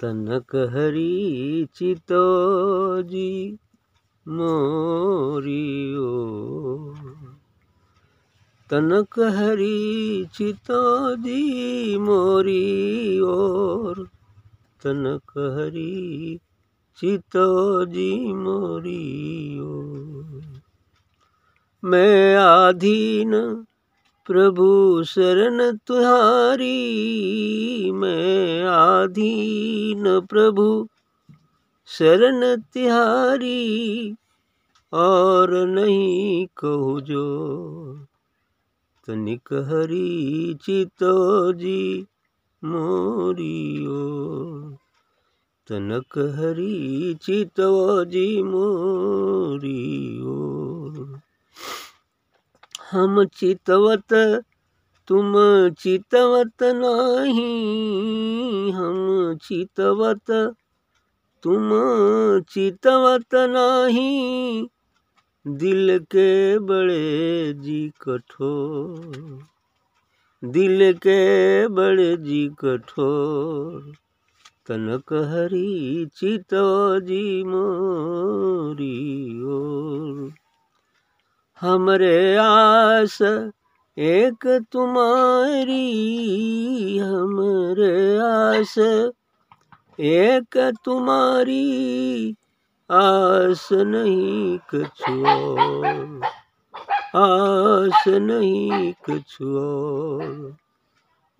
तनक हरी चितो जी मोरियो तनक हरी चितो जी मोरी ओर। तनक हरी चितो जी मोरी ओर। मैं आधीन प्रभु शरण तुहारी, मैं आधीन प्रभु। शरण तिहारी, और नहीं कहू जो तनिक हरी चितो जी मोरी मोरियो तनक हरी चितो जी मोरियो हम चितवत, तुम चितवत नाही। हम चितवत, तुम चितवत नाही। दिल के बड़े जी कठोर, दिल के बड़े जी कठोर। तनक हरी चितो जी मोरी ओर हमरे आस, एक तुम्हारी, हमरे आस। एक तुम्हारी आस नहीं कछुओ आस नहीं कछुओ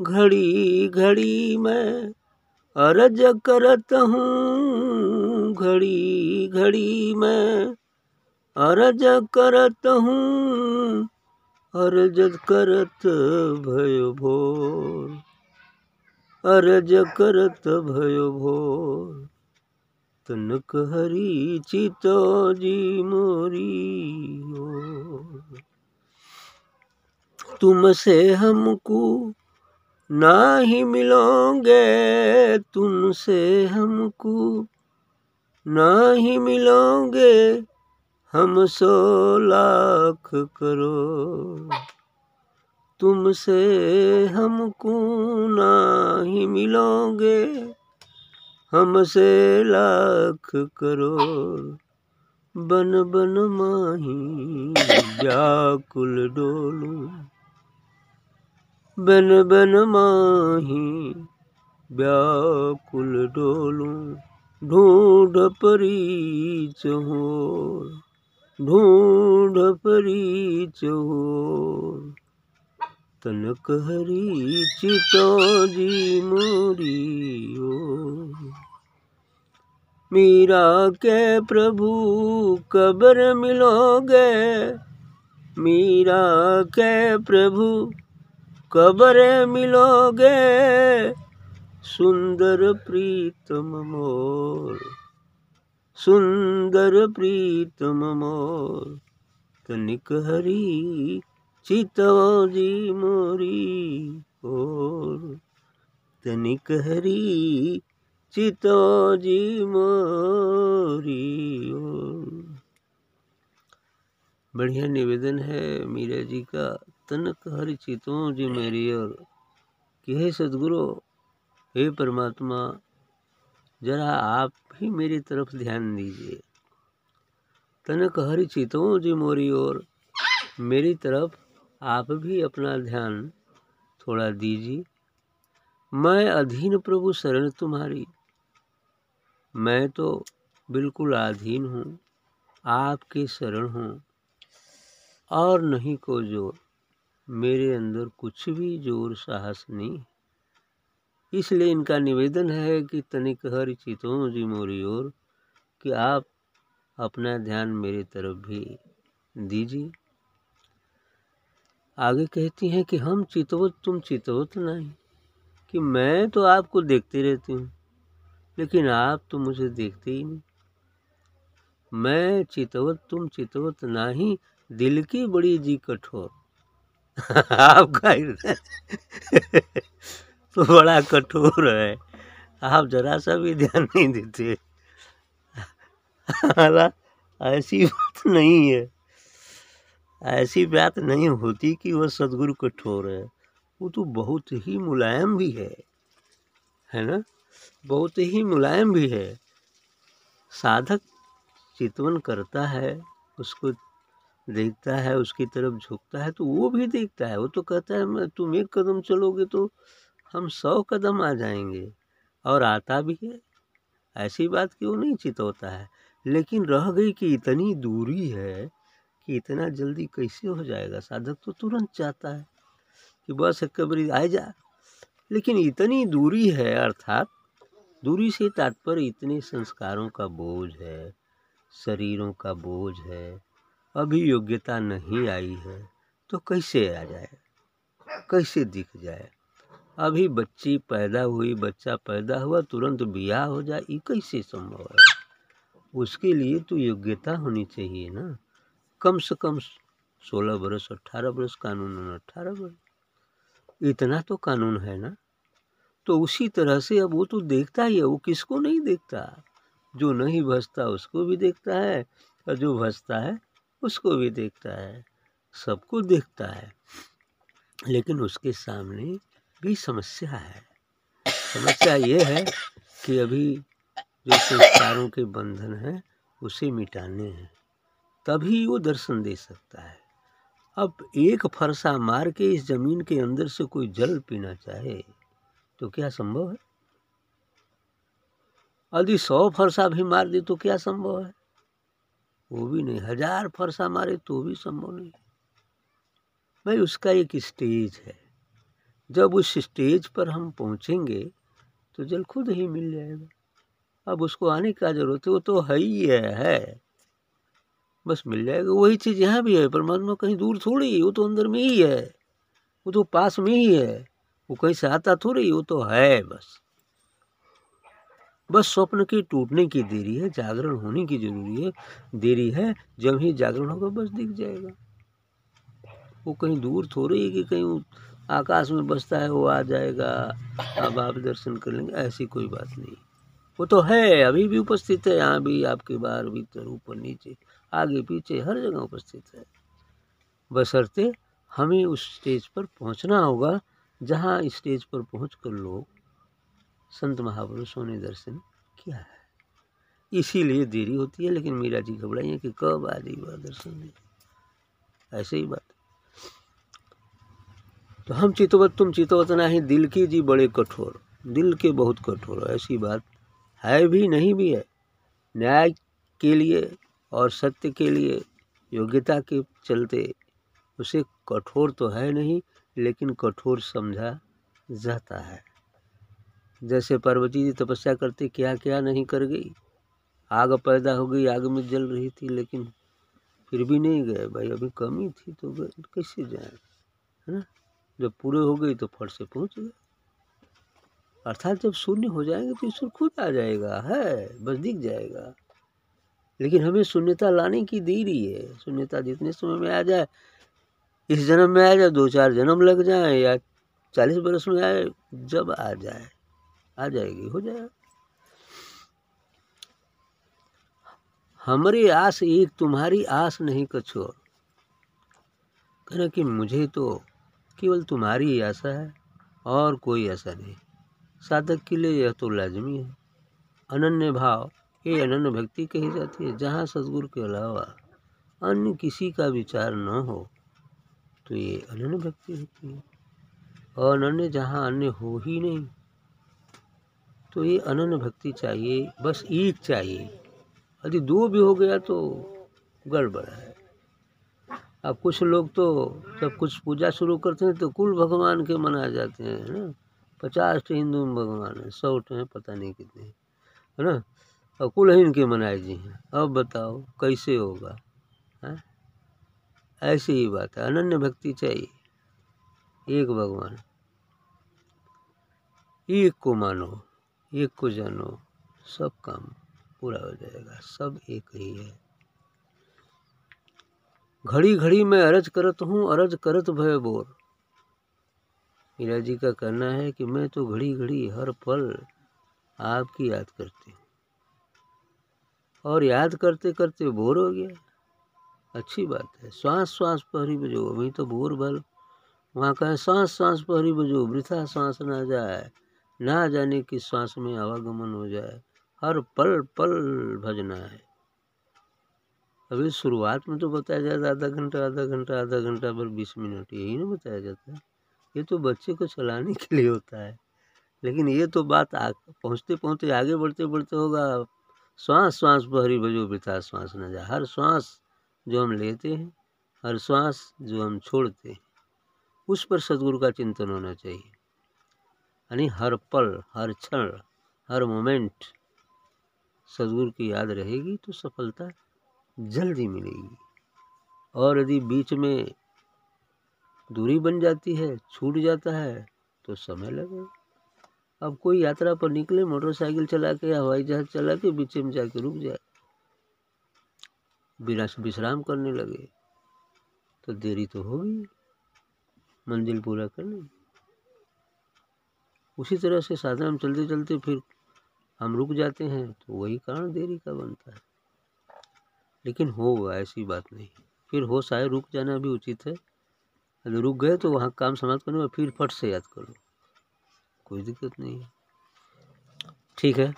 घड़ी घड़ी मैं अरज करत हूँ, घड़ी घड़ी मैं अरज करत हूँ, अरज करत भयो भोर अरज करत भयो भोर, तनक हरी चितो जी मोरी ओर। तुमसे हमको ना ही मिलोगे, तुमसे हमको ना ही मिलोगे हम सो लाख करो तुमसे हमको नाही मिलोगे। हमसे लाख करो बन बन माही व्याकुल डोलू। बन बन माही व्याकुल डोलू। ढूंढ परी चहोर ढूंढ चहोर तनक हरी चितो जी मोरी हो। मीरा के प्रभु कबर मिलोगे? मीरा के प्रभु कबर मिलोगे? सुंदर प्रीतम मोर सुंदर प्रीतम मोर तनिक हरी चितवा जी मोरी ओर। तनिक हरी चितो जी मोरी ओर। बढ़िया निवेदन है मीरा जी का, तनक हरि चितों जी मेरी ओर। कि हे सदगुरु, हे परमात्मा जरा आप भी मेरी तरफ़ ध्यान दीजिए। तनक हरि चितों जी मोरी ओर, मेरी तरफ़ आप भी अपना ध्यान थोड़ा दीजिए। मैं अधीन प्रभु शरण तुम्हारी। मैं तो बिल्कुल अधीन हूँ, आपके शरण हूँ, और नहीं को ज़ोर। मेरे अंदर कुछ भी ज़ोर साहस नहीं। इसलिए इनका निवेदन है कि तनिक हर चितों जी मोरी ओर कि आप अपना ध्यान मेरी तरफ़ भी दीजिए। आगे कहती हैं कि हम चितवत, तुम चितवत नहीं, कि मैं तो आपको देखती रहती हूँ, लेकिन आप तो मुझे देखते ही नहीं। मैं चितवत, तुम चितवत नहीं, दिल की बड़ी जी कठोर। आपका तो बड़ा कठोर है। आप जरा सा भी ध्यान नहीं देते। ऐसी बात नहीं है। ऐसी बात नहीं होती कि वह सदगुरु कठोर है। वो तो बहुत ही मुलायम भी है। है ना? बहुत ही मुलायम भी है। साधक चितवन करता है, उसको देखता है, उसकी तरफ़ झुकता है तो वो भी देखता है। वो तो कहता है, मैं, तुम एक कदम चलोगे तो हम सौ कदम आ जाएँगे। और आता भी है। ऐसी बात क्यों नहीं चितवता है? लेकिन रह गई कि इतनी दूरी है कि इतना जल्दी कैसे हो जाएगा? साधक तो तुरंत चाहता है कि बस एक कबरी आ जा। लेकिन इतनी दूरी है, अर्थात दूरी से तात्पर्य इतने संस्कारों का बोझ है, शरीरों का बोझ है, अभी योग्यता नहीं आई है तो कैसे आ जाए? कैसे दिख जाए? अभी बच्ची पैदा हुई, बच्चा पैदा हुआ, तुरंत ब्याह हो जाए, ये कैसे संभव है? उसके लिए तो योग्यता होनी चाहिए ना। कम से कम सोलह बरस अट्ठारह बरस, कानून अट्ठारह बरस। इतना तो कानून है ना। तो उसी तरह से अब वो तो देखता ही है, वो किसको नहीं देखता? जो नहीं भसता, उसको भी देखता है, और जो भसता है, उसको भी देखता है। सबको देखता है। लेकिन उसके सामने भी समस्या है। समस्या ये है कि अभी जो संस्कारों के बंधन हैं, उसे मिटाने हैं। तभी वो दर्शन दे सकता है। अब एक फरसा मार के इस ज़मीन के अंदर से कोई जल पीना चाहे तो क्या संभव है? यदि सौ फरसा भी मार दे तो क्या संभव है? वो भी नहीं, हज़ार फरसा मारे तो भी संभव नहीं। भाई, उसका एक स्टेज है। जब उस स्टेज पर हम पहुँचेंगे तो जल खुद ही मिल जाएगा। अब उसको आने का ज़रूरत है? वो तो ही है, है। बस मिल जाएगा। वही चीज़ यहाँ भी है परमात्मा कहीं दूर थोड़ी वो तो अंदर में ही है। वो तो पास में ही है। वो कहीं से आता थोड़ी वो तो है बस। बस स्वप्न के टूटने की देरी है जागरण होने की ज़रूरी है। देरी है जब ही जागरण होगा बस दिख जाएगा। वो कहीं दूर थोड़ी है कि कहीं आकाश में बसता है, वो आ जाएगा। अब आप दर्शन कर लेंगे, ऐसी कोई बात नहीं। वो तो है, अभी भी उपस्थित है, यहाँ भी आपके बाहर भीतर ऊपर नीचे, आगे पीछे हर जगह उपस्थित है। बसरते हमें उस स्टेज पर पहुँचना होगा, जहाँ स्टेज पर पहुँच कर लोग संत महापुरुषों ने दर्शन किया है। इसीलिए देरी होती है, लेकिन मीरा जी घबराई है कि कब आ जाए वह दर्शन ऐसे ही बात। तो हम चितवत तुम चितवत नहीं, दिल की जी बड़े कठोर। दिल के बहुत कठोर ऐसी बात है भी, नहीं भी है। न्याय के लिए और सत्य के लिए, योग्यता के चलते उसे कठोर तो है नहीं, लेकिन कठोर समझा जाता है। जैसे पार्वती जी तपस्या करते क्या क्या नहीं कर गई? आग पैदा हो गई, आग में जल रही थी, लेकिन फिर भी नहीं गए। भाई, अभी कमी थी तो कैसे जाए? है ना? जब पूरे हो गई तो फट से पहुँच गए। अर्थात जब शून्य हो जाएँगे तो ईश्वर खुद आ जाएगा, है, बस दिख जाएगा। लेकिन हमें शून्यता लाने की देरी है। शून्यता जितने समय में आ जाए, इस जन्म में आ जाए, दो चार जन्म लग जाए या चालीस बरस में आए, जब आ जाए, आ जाएगी, हो जाएगा हमारी आस एक, तुम्हारी आस नहीं कछु कहना कि मुझे तो केवल तुम्हारी ही आशा है, और कोई आशा नहीं। साधक के लिए यह तो लाजमी है। अनन्य भाव, ये अनन्य भक्ति कही जाती है, जहाँ सदगुरु के अलावा अन्य किसी का विचार न हो तो ये अनन्य भक्ति होती है। और अनन्य जहाँ अन्य हो ही नहीं तो ये अनन्य भक्ति चाहिए, बस एक चाहिए। यदि दो भी हो गया तो गड़बड़ है। अब कुछ लोग तो जब कुछ पूजा शुरू करते हैं तो कुल भगवान के मना जाते हैं, है ना? पचास तो हिंदू में भगवान है, सौ तो हैं, पता नहीं कितने है ना? और कुल ही इनके मनाए जी हैं। अब बताओ, कैसे होगा, है? ऐसी ही बात है, अनन्य भक्ति चाहिए, एक भगवान। एक को मानो, एक को जानो, सब काम पूरा हो जाएगा, सब एक ही है। घड़ी घड़ी मैं अरज करत हूँ, अरज करत भय बोर। मीरा जी का कहना है कि मैं तो घड़ी घड़ी हर पल आपकी याद करती हूँ। और याद करते करते बोर हो गया। अच्छी बात है श्वास श्वास पहरी बजो अभी तो बोर भल वहाँ कहें सांस सांस पहरी बजो, वृथा सांस ना जाए, ना जाने की श्वास में आवागमन हो जाए। हर पल पल भजना है अभी शुरुआत में तो बताया जाता है आधा घंटा आधा घंटा आधा घंटा पर बीस मिनट, यही ना बताया जाता है। ये तो बच्चे को चलाने के लिए होता है। लेकिन ये तो बात आ पहुँचते पहुँचते आगे बढ़ते बढ़ते होगा। श्वास श्वास बहरी बजो, बिता श्वास न जा। हर श्वास जो हम लेते हैं, हर श्वास जो हम छोड़ते हैं, उस पर सदगुरु का चिंतन होना चाहिए। यानी हर पल, हर क्षण, हर मोमेंट सदगुरु की याद रहेगी तो सफलता जल्दी मिलेगी। और यदि बीच में दूरी बन जाती है, छूट जाता है तो समय लगेगा अब कोई यात्रा पर निकले, मोटरसाइकिल चला के, हवाई जहाज़ चला के, बीच में जाके रुक जाए। विश्राम करने लगे तो देरी तो होगी। मंजिल पूरा करने। उसी तरह से साधन हम चलते चलते फिर हम रुक जाते हैं तो वही कारण देरी का बनता है। लेकिन हो होगा ऐसी बात नहीं। फिर हो शायद रुक जाना भी उचित है। अगर रुक गए तो वहाँ काम समाप्त करने में फिर फट से याद करो। कोई दिक्कत नहीं है। ठीक है।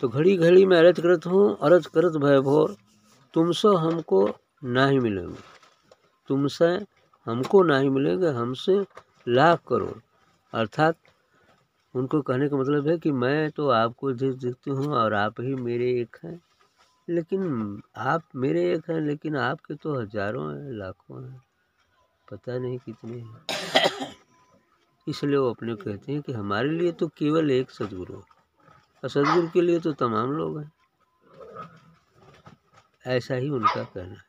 तो घड़ी घड़ी में अरज करत हूँ, अरज करत भय भोर तुमसे हमको ना ही मिलेंगे। तुमसे हमको ना ही मिलेंगे, हमसे लाख करोड़ अर्थात उनको कहने का मतलब है कि मैं तो आपको देखती हूँ और आप ही मेरे एक हैं। लेकिन आप मेरे एक हैं, लेकिन आपके तो हज़ारों हैं, लाखों हैं। पता नहीं कितने हैं। इसलिए वो अपने कहते हैं कि हमारे लिए तो केवल एक सदगुरु और सदगुरु के लिए तो तमाम लोग हैं। ऐसा ही उनका कहना है।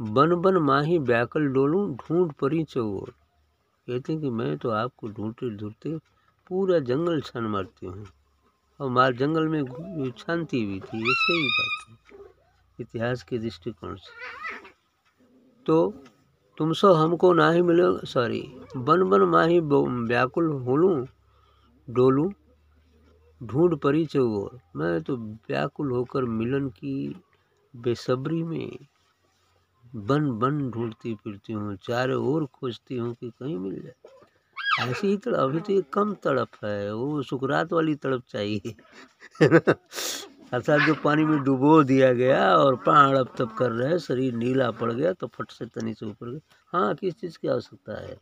बन बन माही व्याकल डोलूं, ढूंढ परी चौर। कहते हैं कि मैं तो आपको ढूंढते ढूंढते पूरा जंगल छान मारती हूँ और मार जंगल में छानती भी थी, ऐसे ही बात है। इतिहास के दृष्टिकोण से। तो तुम सो हमको ना ही मिले, सॉरी बन बन माही व्याकुल होलूँ, डोलूँ, ढूंढ परी चौर मैं तो व्याकुल होकर मिलन की बेसब्री में बन बन ढूंढती फिरती हूँ, चारों ओर खोजती हूँ कि कहीं मिल जाए। ऐसी ही तड़प अभी तो ये कम तड़प है, वो सुकरात वाली तड़प चाहिए। अर्थात जो पानी में डुबो दिया गया और पहाड़ अब तब कर रहे शरीर नीला पड़ गया तो फट से तनी से ऊपर गया। हाँ किस चीज़ की आवश्यकता है?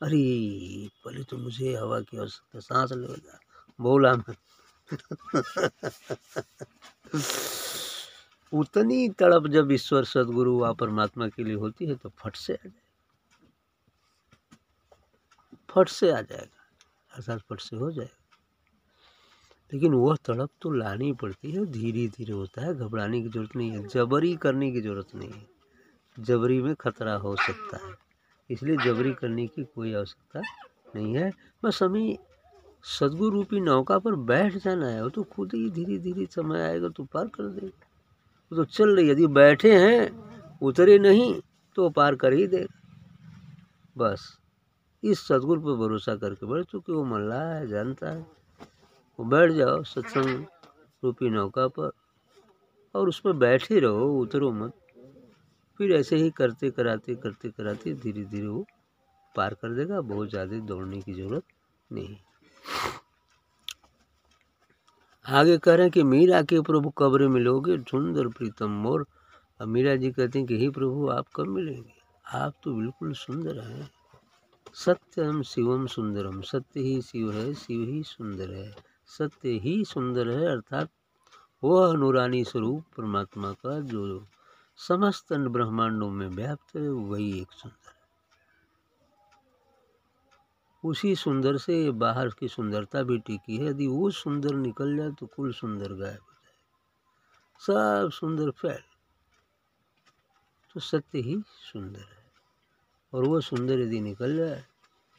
अरे, पहले तो मुझे हवा की आवश्यकता, सांस ले जा, बोला मैं। उतनी तड़प जब ईश्वर सदगुरु व परमात्मा के लिए होती है तो फट से आ जाए। फट से आ जाएगा, अर्थात फट से हो जाएगा। लेकिन वह तड़प तो लानी पड़ती है धीरे धीरे होता है, घबराने की ज़रूरत नहीं है, जबरी करने की ज़रूरत नहीं है। जबरी में खतरा हो सकता है, इसलिए जबरी करने की कोई आवश्यकता नहीं है। बस हमें सदगुरु रूपी नौका पर बैठ जाना है, वो तो खुद ही धीरे धीरे समय आएगा तो पार कर देगा। वो तो चल रही यदि बैठे हैं, उतरे नहीं तो पार कर ही देगा। बस। इस सदगुरु पर भरोसा करके बैठ चूँकि वो मल्ला है, जानता है? वो बैठ जाओ सत्संग रूपी नौका पर और उसमें बैठे रहो, उतरो मत। फिर ऐसे ही करते कराते करते कराते धीरे धीरे वो पार कर देगा, बहुत ज़्यादा दौड़ने की ज़रूरत नहीं। आगे कह रहे हैं कि, मीरा के प्रभु कब्र मिलोगे सुंदर प्रीतम मोर। अब मीरा जी कहते हैं कि, हे प्रभु, आप कब मिलेंगे? आप तो बिल्कुल सुंदर हैं। सत्यम शिवम सुंदरम सत्य ही शिव है, शिव ही सुंदर है। सत्य ही सुंदर है अर्थात वह अनुरानी स्वरूप परमात्मा का जो समस्त ब्रह्मांडों में व्याप्त है, वही एक सुंदर है। उसी सुंदर से बाहर की सुंदरता भी टिकी है। यदि वो सुंदर निकल जाए तो कुल सुंदर गायब हो जाए सब सुंदर फैल। तो सत्य ही सुंदर है। और वो सुंदर यदि निकल जाए,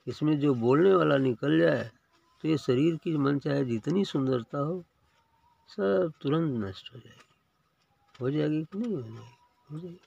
इसमें जो बोलने वाला निकल जाए तो ये शरीर की मन चाहे जितनी सुंदरता हो, सब तुरंत नष्ट हो जाएगी। हो जाएगी कि नहीं हो जाएगी? हो जाएगी।